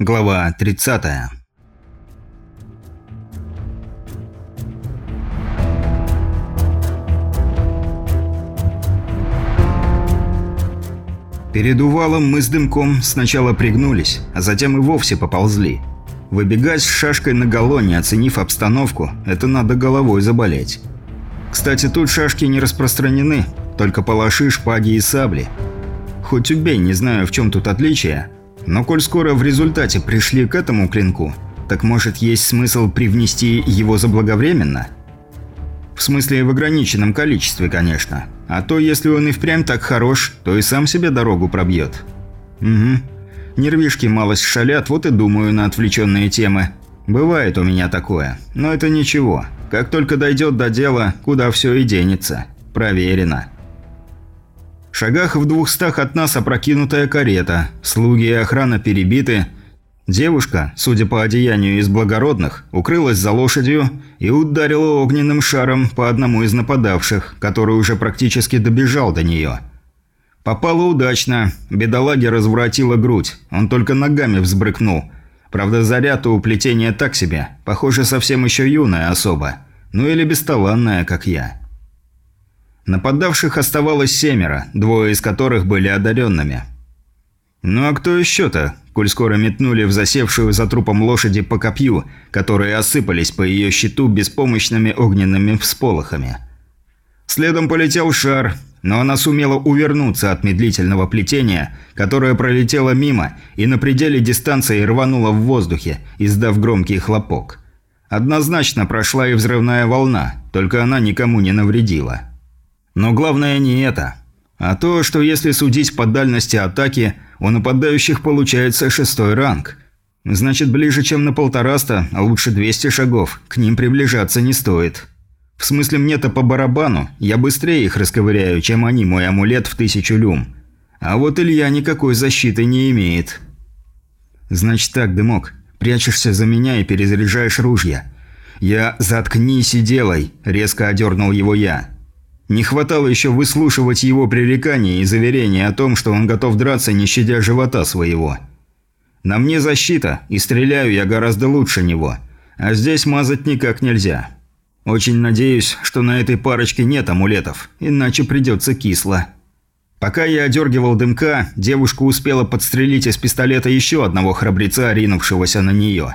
Глава 30. Перед увалом мы с дымком сначала пригнулись, а затем и вовсе поползли. Выбегать с шашкой наголо, не оценив обстановку, это надо головой заболеть. Кстати, тут шашки не распространены, только палаши, шпаги и сабли. Хоть убей, не знаю, в чем тут отличие, но коль скоро в результате пришли к этому клинку, так может есть смысл привнести его заблаговременно? В смысле в ограниченном количестве, конечно. А то, если он и впрямь так хорош, то и сам себе дорогу пробьет. Угу. Нервишки малость шалят, вот и думаю на отвлеченные темы. Бывает у меня такое. Но это ничего. Как только дойдет до дела, куда все и денется. Проверено. Шагах в двухстах от нас опрокинутая карета, слуги и охрана перебиты. Девушка, судя по одеянию из благородных, укрылась за лошадью и ударила огненным шаром по одному из нападавших, который уже практически добежал до нее. Попала удачно, бедолаге разворотила грудь, он только ногами взбрыкнул. Правда, заряд у плетения так себе, похоже, совсем еще юная особа. Ну или бесталанная, как я. Нападавших оставалось семеро, двое из которых были одаренными. Ну а кто еще-то, коль скоро метнули в засевшую за трупом лошади по копью, которые осыпались по ее щиту беспомощными огненными всполохами. Следом полетел шар, но она сумела увернуться от медлительного плетения, которое пролетело мимо и на пределе дистанции рвануло в воздухе, издав громкий хлопок. Однозначно прошла и взрывная волна, только она никому не навредила. Но главное не это, а то, что если судить по дальности атаки, у нападающих получается шестой ранг. Значит, ближе, чем на полтораста, а лучше 200 шагов, к ним приближаться не стоит. В смысле, мне-то по барабану, я быстрее их расковыряю, чем они мой амулет в тысячу люм. А вот Илья никакой защиты не имеет. Значит так, Дымок, прячешься за меня и перезаряжаешь ружья. Я «заткнись и делай», – резко одернул его я. Не хватало еще выслушивать его пререкания и заверения о том, что он готов драться, не щадя живота своего. На мне защита, и стреляю я гораздо лучше него. А здесь мазать никак нельзя. Очень надеюсь, что на этой парочке нет амулетов, иначе придется кисло. Пока я одергивал дымка, девушка успела подстрелить из пистолета еще одного храбреца, ринувшегося на нее.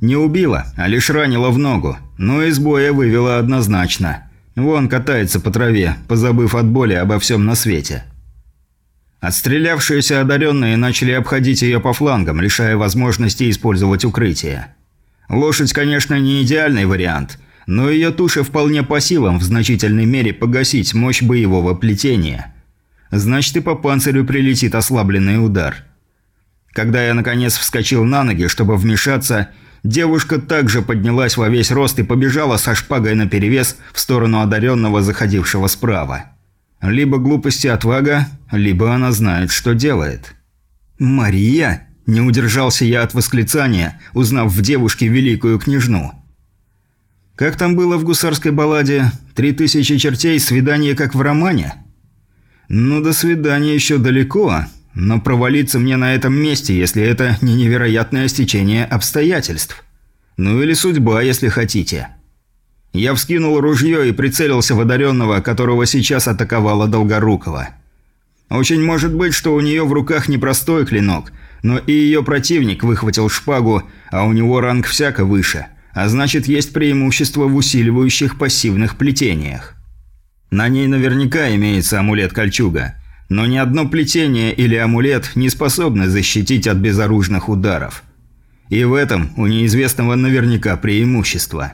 Не убила, а лишь ранила в ногу, но из боя вывела однозначно – Вон катается по траве, позабыв от боли обо всем на свете. Отстрелявшиеся одаренные начали обходить ее по флангам, лишая возможности использовать укрытие. Лошадь, конечно, не идеальный вариант, но ее туша вполне по силам в значительной мере погасить мощь боевого плетения. Значит, и по панцирю прилетит ослабленный удар. Когда я, наконец, вскочил на ноги, чтобы вмешаться, Девушка также поднялась во весь рост и побежала со шпагой наперевес в сторону одаренного, заходившего справа. Либо глупость и отвага, либо она знает, что делает. «Мария!» – не удержался я от восклицания, узнав в девушке великую княжну. «Как там было в гусарской балладе? Три тысячи чертей, свидание как в романе?» «Ну, до свидания еще далеко, но провалиться мне на этом месте, если это не невероятное стечение обстоятельств. Ну или судьба, если хотите. Я вскинул ружье и прицелился в одаренного, которого сейчас атаковала Долгорукова. Очень может быть, что у нее в руках непростой клинок, но и ее противник выхватил шпагу, а у него ранг всяко выше, а значит есть преимущество в усиливающих пассивных плетениях. На ней наверняка имеется амулет-кольчуга – но ни одно плетение или амулет не способны защитить от безоружных ударов. И в этом у неизвестного наверняка преимущество.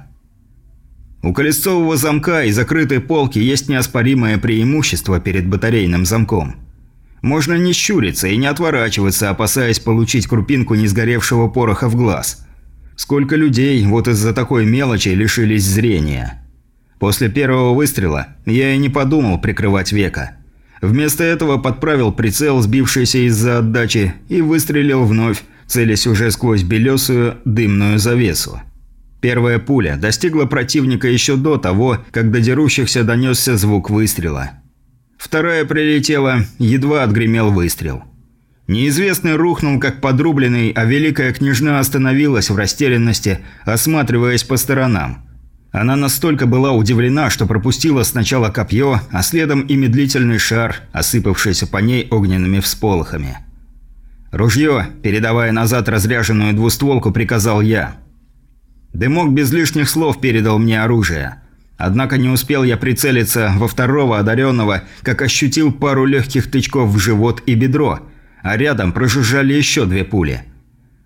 У колесцового замка и закрытой полки есть неоспоримое преимущество перед батарейным замком. Можно не щуриться и не отворачиваться, опасаясь получить крупинку несгоревшего пороха в глаз. Сколько людей вот из-за такой мелочи лишились зрения. После первого выстрела я и не подумал прикрывать века – Вместо этого подправил прицел, сбившийся из-за отдачи, и выстрелил вновь, целясь уже сквозь белесую дымную завесу. Первая пуля достигла противника еще до того, как до дерущихся донесся звук выстрела. Вторая прилетела, едва отгремел выстрел. Неизвестный рухнул как подрубленный, а великая княжна остановилась в растерянности, осматриваясь по сторонам. Она настолько была удивлена, что пропустила сначала копье, а следом и медлительный шар, осыпавшийся по ней огненными всполохами. «Ружье!» – передавая назад разряженную двустволку, приказал я. Дымок без лишних слов передал мне оружие. Однако не успел я прицелиться во второго одаренного, как ощутил пару легких тычков в живот и бедро – а рядом прожужжали еще две пули.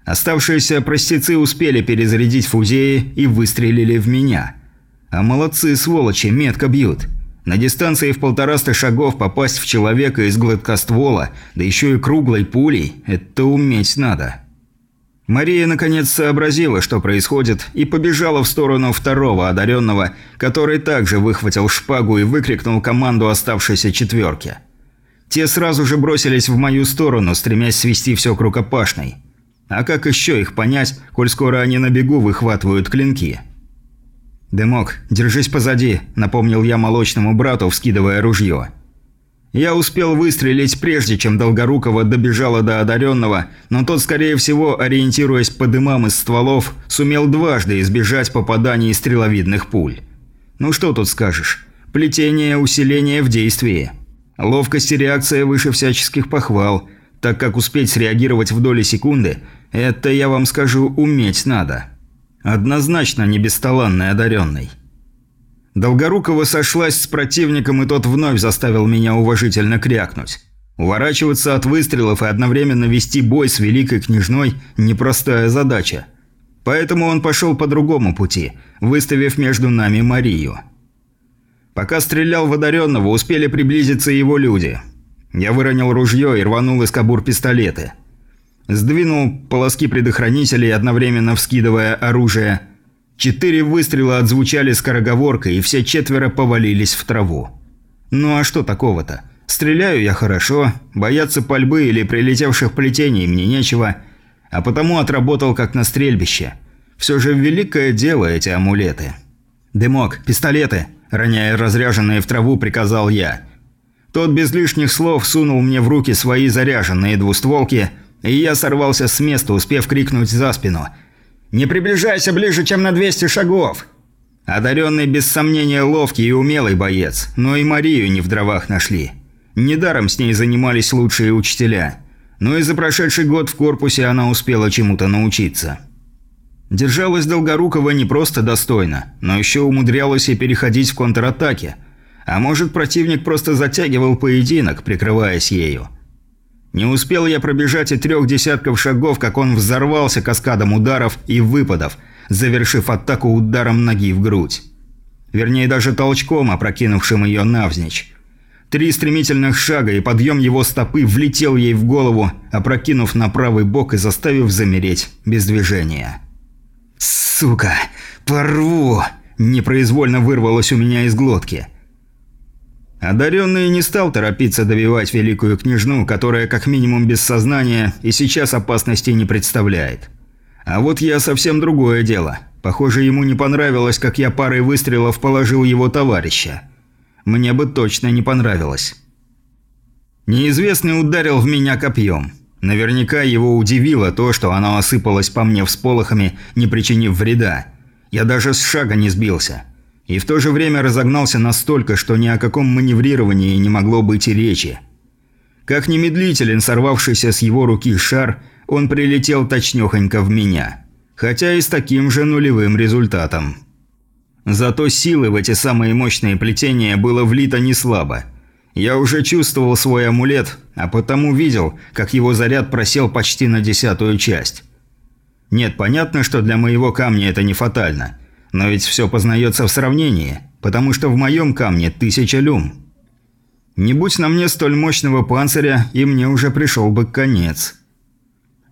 Оставшиеся простецы успели перезарядить фузеи и выстрелили в меня. А молодцы, сволочи, метко бьют. На дистанции в полтораста шагов попасть в человека из гладкоствола, да еще и круглой пулей – это уметь надо. Мария наконец сообразила, что происходит, и побежала в сторону второго одаренного, который также выхватил шпагу и выкрикнул команду оставшейся четверки – те сразу же бросились в мою сторону, стремясь свести все к рукопашной. А как еще их понять, коль скоро они на бегу выхватывают клинки? «Дымок, держись позади», – напомнил я молочному брату, вскидывая ружье. Я успел выстрелить прежде, чем Долгорукова добежала до одаренного, но тот, скорее всего, ориентируясь по дымам из стволов, сумел дважды избежать попаданий стреловидных пуль. Ну что тут скажешь? Плетение усиления в действии. Ловкость и реакция выше всяческих похвал, так как успеть среагировать в доли секунды – это, я вам скажу, уметь надо. Однозначно не бесталанный одаренный. Долгорукова сошлась с противником, и тот вновь заставил меня уважительно крякнуть. Уворачиваться от выстрелов и одновременно вести бой с великой княжной – непростая задача. Поэтому он пошел по другому пути, выставив между нами Марию. Пока стрелял в одаренного, успели приблизиться его люди. Я выронил ружье и рванул из кобур пистолеты. Сдвинул полоски предохранителей, одновременно вскидывая оружие. Четыре выстрела отзвучали скороговоркой, и все четверо повалились в траву. Ну а что такого-то? Стреляю я хорошо, бояться пальбы или прилетевших плетений мне нечего, а потому отработал как на стрельбище. Все же великое дело эти амулеты. «Дымок, пистолеты!» Роняя разряженные в траву, приказал я. Тот без лишних слов сунул мне в руки свои заряженные двустволки, и я сорвался с места, успев крикнуть за спину. «Не приближайся ближе, чем на 200 шагов!» Одаренный без сомнения ловкий и умелый боец, но и Марию не в дровах нашли. Недаром с ней занимались лучшие учителя. Но и за прошедший год в корпусе она успела чему-то научиться. Держалась Долгорукова не просто достойно, но еще умудрялась и переходить в контратаке. А может, противник просто затягивал поединок, прикрываясь ею. Не успел я пробежать и трех десятков шагов, как он взорвался каскадом ударов и выпадов, завершив атаку ударом ноги в грудь. Вернее, даже толчком, опрокинувшим ее навзничь. Три стремительных шага, и подъем его стопы влетел ей в голову, опрокинув на правый бок и заставив замереть без движения. «Сука! Порву!» – непроизвольно вырвалось у меня из глотки. Одаренный не стал торопиться добивать великую княжну, которая как минимум без сознания и сейчас опасности не представляет. А вот я совсем другое дело. Похоже, ему не понравилось, как я парой выстрелов положил его товарища. Мне бы точно не понравилось. Неизвестный ударил в меня копьем. Наверняка его удивило то, что оно осыпалось по мне всполохами, не причинив вреда. Я даже с шага не сбился. И в то же время разогнался настолько, что ни о каком маневрировании не могло быть и речи. Как немедлителен сорвавшийся с его руки шар, он прилетел точнёхонько в меня. Хотя и с таким же нулевым результатом. Зато силы в эти самые мощные плетения было влито не слабо – я уже чувствовал свой амулет, а потому видел, как его заряд просел почти на десятую часть. Нет, понятно, что для моего камня это не фатально. Но ведь все познается в сравнении, потому что в моем камне тысяча люм. Не будь на мне столь мощного панциря, и мне уже пришел бы конец.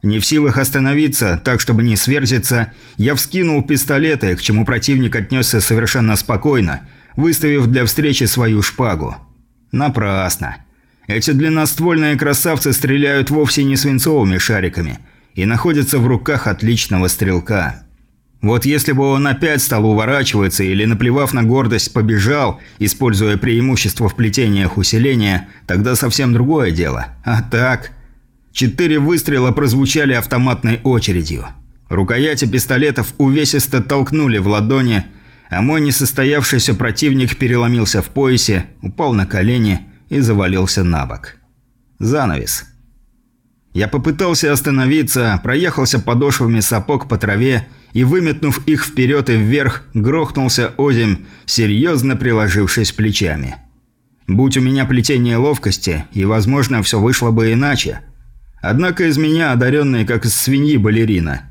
Не в силах остановиться, так чтобы не сверзиться, я вскинул пистолеты, к чему противник отнесся совершенно спокойно, выставив для встречи свою шпагу. Напрасно. Эти длинноствольные красавцы стреляют вовсе не свинцовыми шариками и находятся в руках отличного стрелка. Вот если бы он опять стал уворачиваться или, наплевав на гордость, побежал, используя преимущество в плетениях усиления, тогда совсем другое дело. А так... Четыре выстрела прозвучали автоматной очередью. Рукояти пистолетов увесисто толкнули в ладони, а мой несостоявшийся противник переломился в поясе, упал на колени и завалился на бок. Занавес. Я попытался остановиться, проехался подошвами сапог по траве и, выметнув их вперед и вверх, грохнулся озимь, серьезно приложившись плечами. Будь у меня плетение ловкости, и, возможно, все вышло бы иначе. Однако из меня одаренный, как из свиньи балерина.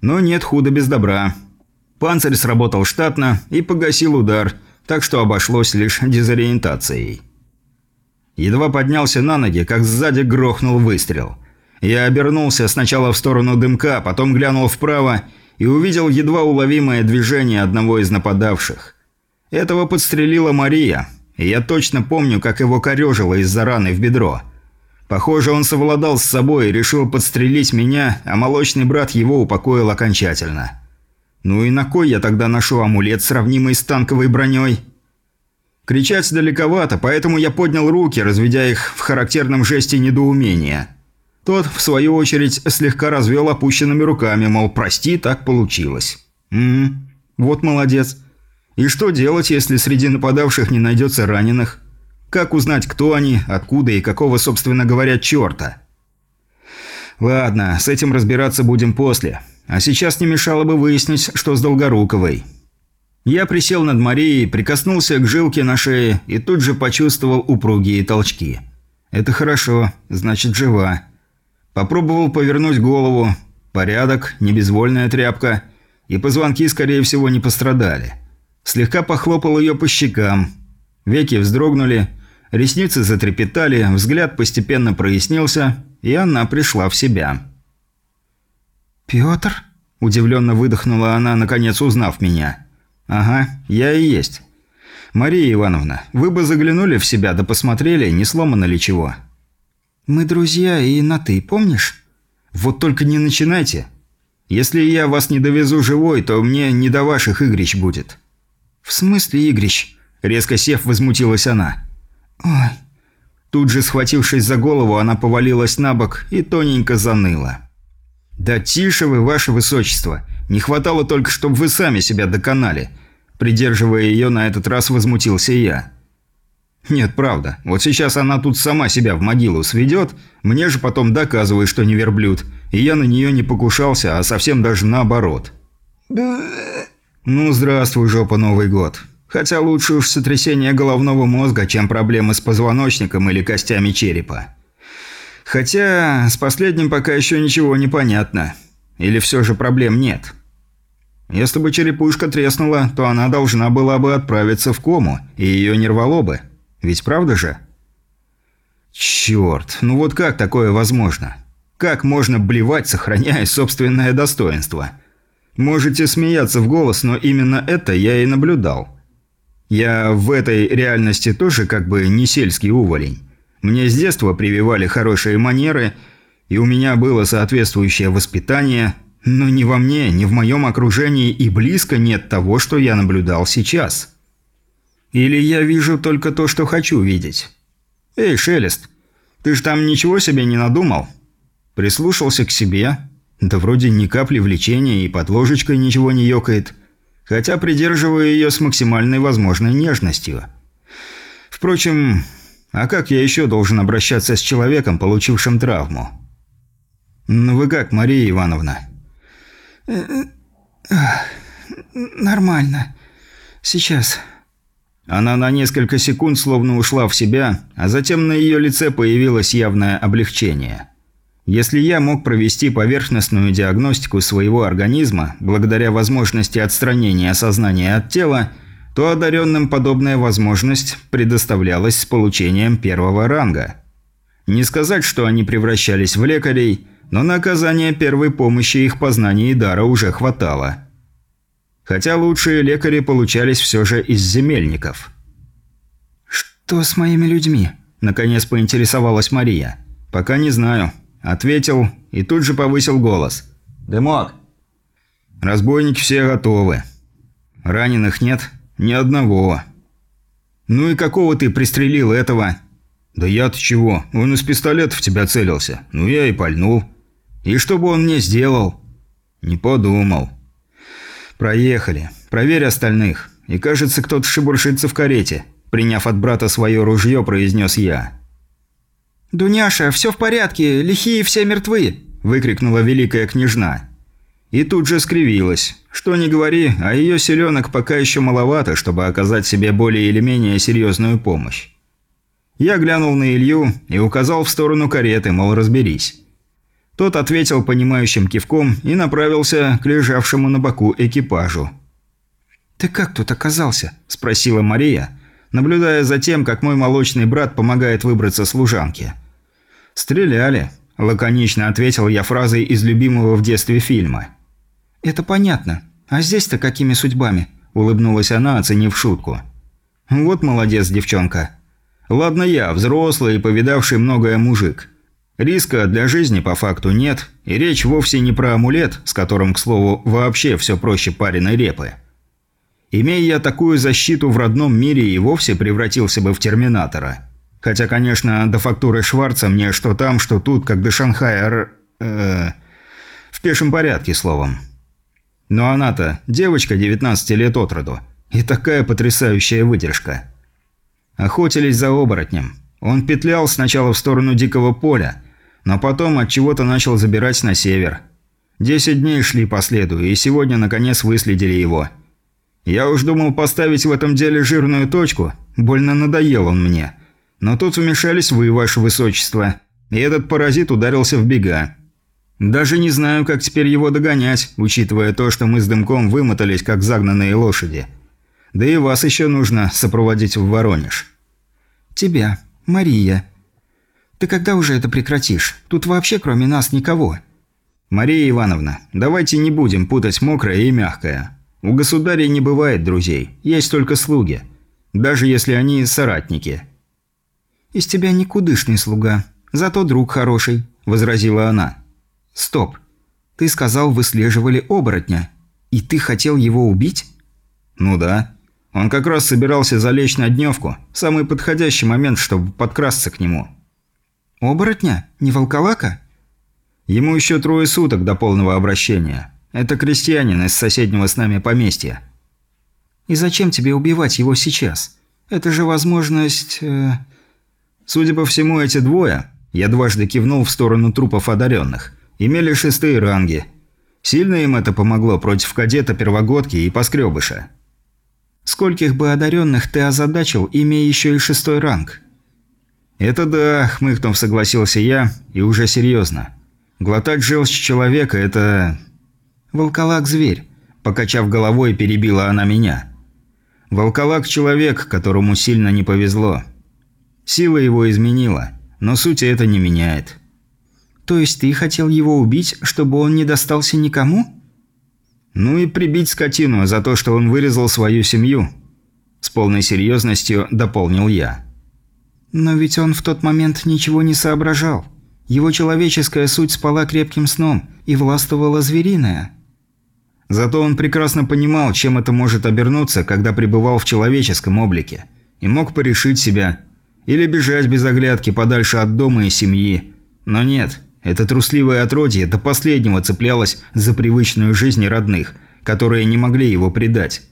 Но нет худа без добра. Панцирь сработал штатно и погасил удар, так что обошлось лишь дезориентацией. Едва поднялся на ноги, как сзади грохнул выстрел – я обернулся сначала в сторону дымка, потом глянул вправо и увидел едва уловимое движение одного из нападавших. Этого подстрелила Мария, и я точно помню, как его корежило из-за раны в бедро. Похоже, он совладал с собой и решил подстрелить меня, а молочный брат его упокоил окончательно. Ну и на кой я тогда ношу амулет, сравнимый с танковой броней? Кричать далековато, поэтому я поднял руки, разведя их в характерном жесте недоумения – тот, в свою очередь, слегка развел опущенными руками, мол, прости, так получилось. Угу, вот молодец. И что делать, если среди нападавших не найдется раненых? Как узнать, кто они, откуда и какого, собственно говоря, черта? Ладно, с этим разбираться будем после. А сейчас не мешало бы выяснить, что с Долгоруковой. Я присел над Марией, прикоснулся к жилке на шее и тут же почувствовал упругие толчки. Это хорошо, значит жива. Попробовал повернуть голову. Порядок, не безвольная тряпка. И позвонки, скорее всего, не пострадали. Слегка похлопал ее по щекам. Веки вздрогнули, ресницы затрепетали, взгляд постепенно прояснился, и она пришла в себя. «Пётр?» – удивленно выдохнула она, наконец узнав меня. «Ага, я и есть. Мария Ивановна, вы бы заглянули в себя да посмотрели, не сломано ли чего?» «Мы друзья и на «ты», помнишь?» «Вот только не начинайте. Если я вас не довезу живой, то мне не до ваших игрищ будет». «В смысле игрищ?» – резко сев, возмутилась она. «Ой». Тут же, схватившись за голову, она повалилась на бок и тоненько заныла. «Да тише вы, ваше высочество. Не хватало только, чтобы вы сами себя доконали». Придерживая ее, на этот раз возмутился я. Нет, правда. Вот сейчас она тут сама себя в могилу сведет, мне же потом доказывает, что не верблюд, и я на нее не покушался, а совсем даже наоборот. Ну, здравствуй, жопа, Новый год. Хотя лучше уж сотрясение головного мозга, чем проблемы с позвоночником или костями черепа. Хотя с последним пока еще ничего не понятно. Или все же проблем нет. Если бы черепушка треснула, то она должна была бы отправиться в кому, и ее не рвало бы. Ведь правда же? Черт, ну вот как такое возможно? Как можно блевать, сохраняя собственное достоинство? Можете смеяться в голос, но именно это я и наблюдал. Я в этой реальности тоже как бы не сельский уволень. Мне с детства прививали хорошие манеры, и у меня было соответствующее воспитание, но ни во мне, ни в моем окружении и близко нет того, что я наблюдал сейчас. Или я вижу только то, что хочу видеть? Эй, Шелест, ты ж там ничего себе не надумал? Прислушался к себе. Да вроде ни капли влечения и под ложечкой ничего не ёкает. Хотя придерживаю ее с максимальной возможной нежностью. Впрочем, а как я еще должен обращаться с человеком, получившим травму? Ну вы как, Мария Ивановна? «Нормально. Сейчас. Она на несколько секунд словно ушла в себя, а затем на ее лице появилось явное облегчение. Если я мог провести поверхностную диагностику своего организма, благодаря возможности отстранения сознания от тела, то одаренным подобная возможность предоставлялась с получением первого ранга. Не сказать, что они превращались в лекарей, но на оказание первой помощи их познаний и дара уже хватало – Хотя лучшие лекари получались все же из земельников. «Что с моими людьми?» – наконец поинтересовалась Мария. «Пока не знаю», – ответил и тут же повысил голос. «Дымок!» «Разбойники все готовы. Раненых нет? Ни одного». «Ну и какого ты пристрелил этого?» «Да я-то чего? Он из пистолета в тебя целился. Ну я и пальнул. И что бы он мне сделал?» «Не подумал». «Проехали. Проверь остальных. И кажется, кто-то шебуршится в карете», – приняв от брата свое ружье, произнес я. «Дуняша, все в порядке, лихие все мертвы!» – выкрикнула великая княжна. И тут же скривилась. Что ни говори, а ее селенок пока еще маловато, чтобы оказать себе более или менее серьезную помощь. Я глянул на Илью и указал в сторону кареты, мол, разберись. Тот ответил понимающим кивком и направился к лежавшему на боку экипажу. «Ты как тут оказался?» – спросила Мария, наблюдая за тем, как мой молочный брат помогает выбраться служанке. «Стреляли», – лаконично ответил я фразой из любимого в детстве фильма. «Это понятно. А здесь-то какими судьбами?» – улыбнулась она, оценив шутку. «Вот молодец, девчонка. Ладно я, взрослый и повидавший многое мужик. Риска для жизни по факту нет, и речь вовсе не про амулет, с которым, к слову, вообще все проще пареной репы. Имея я такую защиту в родном мире и вовсе превратился бы в терминатора. Хотя, конечно, до фактуры Шварца мне что там, что тут, как до Шанхая... Э, в пешем порядке, словом. Но она-то девочка 19 лет от роду. И такая потрясающая выдержка. Охотились за оборотнем. Он петлял сначала в сторону дикого поля, но потом от чего-то начал забирать на север. Десять дней шли по следу, и сегодня наконец выследили его. Я уж думал поставить в этом деле жирную точку, больно надоел он мне. Но тут вмешались вы, ваше высочество, и этот паразит ударился в бега. Даже не знаю, как теперь его догонять, учитывая то, что мы с Дымком вымотались, как загнанные лошади. Да и вас еще нужно сопроводить в Воронеж». «Тебя. Мария. Ты когда уже это прекратишь? Тут вообще кроме нас никого». «Мария Ивановна, давайте не будем путать мокрое и мягкое. У государей не бывает друзей, есть только слуги. Даже если они соратники». «Из тебя никудышный слуга, зато друг хороший», – возразила она. «Стоп. Ты сказал, выслеживали оборотня. И ты хотел его убить?» «Ну да. Он как раз собирался залечь на дневку. Самый подходящий момент, чтобы подкрасться к нему. «Оборотня? Не волколака?» «Ему еще трое суток до полного обращения. Это крестьянин из соседнего с нами поместья». «И зачем тебе убивать его сейчас? Это же возможность...» э... Судя по всему, эти двое, я дважды кивнул в сторону трупов одаренных, имели шестые ранги. Сильно им это помогло против кадета, первогодки и поскребыша. Скольких бы одаренных ты озадачил, имея еще и шестой ранг?» «Это да», – хмыкнув, согласился я, и уже серьезно. «Глотать желчь человека – это...» «Волколак-зверь», – покачав головой, перебила она меня. «Волколак – человек, которому сильно не повезло. Сила его изменила, но сути это не меняет». «То есть ты хотел его убить, чтобы он не достался никому?» Ну и прибить скотину за то, что он вырезал свою семью. С полной серьезностью дополнил я. Но ведь он в тот момент ничего не соображал. Его человеческая суть спала крепким сном, и властвовала звериная. Зато он прекрасно понимал, чем это может обернуться, когда пребывал в человеческом облике. И мог порешить себя. Или бежать без оглядки подальше от дома и семьи. Но нет, это трусливое отродье до последнего цеплялось за привычную жизнь родных, которые не могли его предать.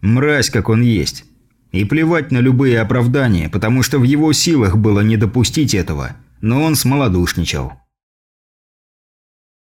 Мразь, как он есть. И плевать на любые оправдания, потому что в его силах было не допустить этого, но он смолодушничал.